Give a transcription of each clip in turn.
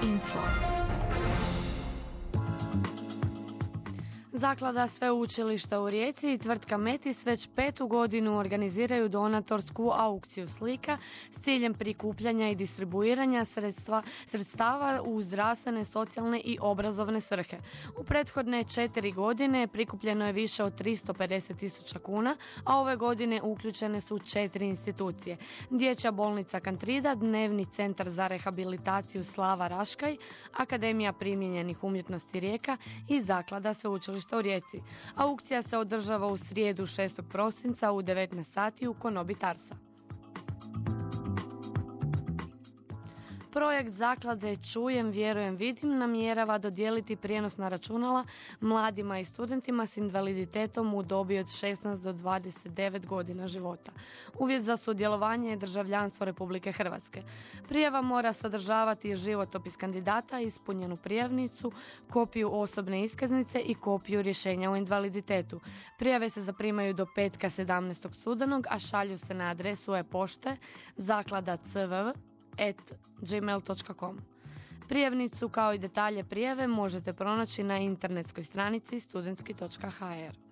Info. Zaklada Sveučilišta u Rijeci i tvrtka Metis već petu godinu organiziraju donatorsku aukciju slika s ciljem prikupljanja i distribuiranja sredstva, sredstava u zdravstvene, socijalne i obrazovne svrhe. U prethodne četiri godine prikupljeno je više od 350 tisuća kuna, a ove godine uključene su četiri institucije. Dječja bolnica Kantrida, Dnevni centar za rehabilitaciju Slava Raškaj, Akademija primjenjenih umjetnosti Rijeka i Zaklada Sveučilišta u Rijeci. Aukcija se održava u srijedu 6. prosinca u 19 sati u Konobi Tarsa. Projekt zaklade Čujem, vjerujem, vidim namjerava dodijeliti prijenosna računala mladima i studentima s invaliditetom u dobi od 16 do 29 godina života. Uvjet za sudjelovanje je državljanstvo Republike Hrvatske. Prijava mora sadržavati životopis kandidata, ispunjenu prijavnicu, kopiju osobne iskaznice i kopiju rješenja o invaliditetu. Prijave se zaprimaju do petka 17. studenog, a šalju se na adresu e-pošte zaklada cvv gmail.com. Prijavnicu kao i detalje prijave možete pronaći na internetskoj stranici studentski.hr.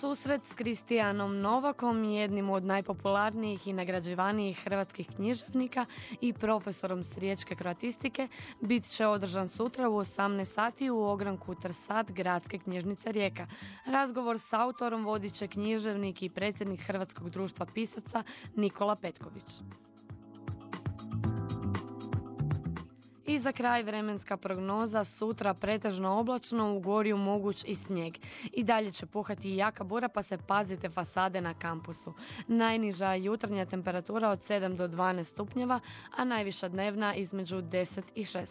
Susret s Kristijanom Novakom, jednim od najpopularnijih i nagrađivanijih hrvatskih književnika i profesorom s riječke kroatistike, bit će održan sutra u 18 sati u ogranku Trsat Gradske knjižnice Rijeka. Razgovor s autorom vodit će književnik i predsjednik Hrvatskog društva pisaca Nikola Petković. Za kraj vremenska prognoza sutra pretežno oblačno, u goriju moguć i snijeg. I dalje će puhati jaka bura pa se pazite fasade na kampusu. Najniža jutarnja temperatura od 7 do 12 stupnjeva, a najviša dnevna između 10 i 16.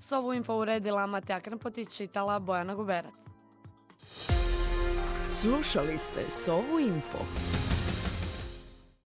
S ovu info uredila Matea Krmpotić, čitala Bojana Guberac. Slušali Sovu info.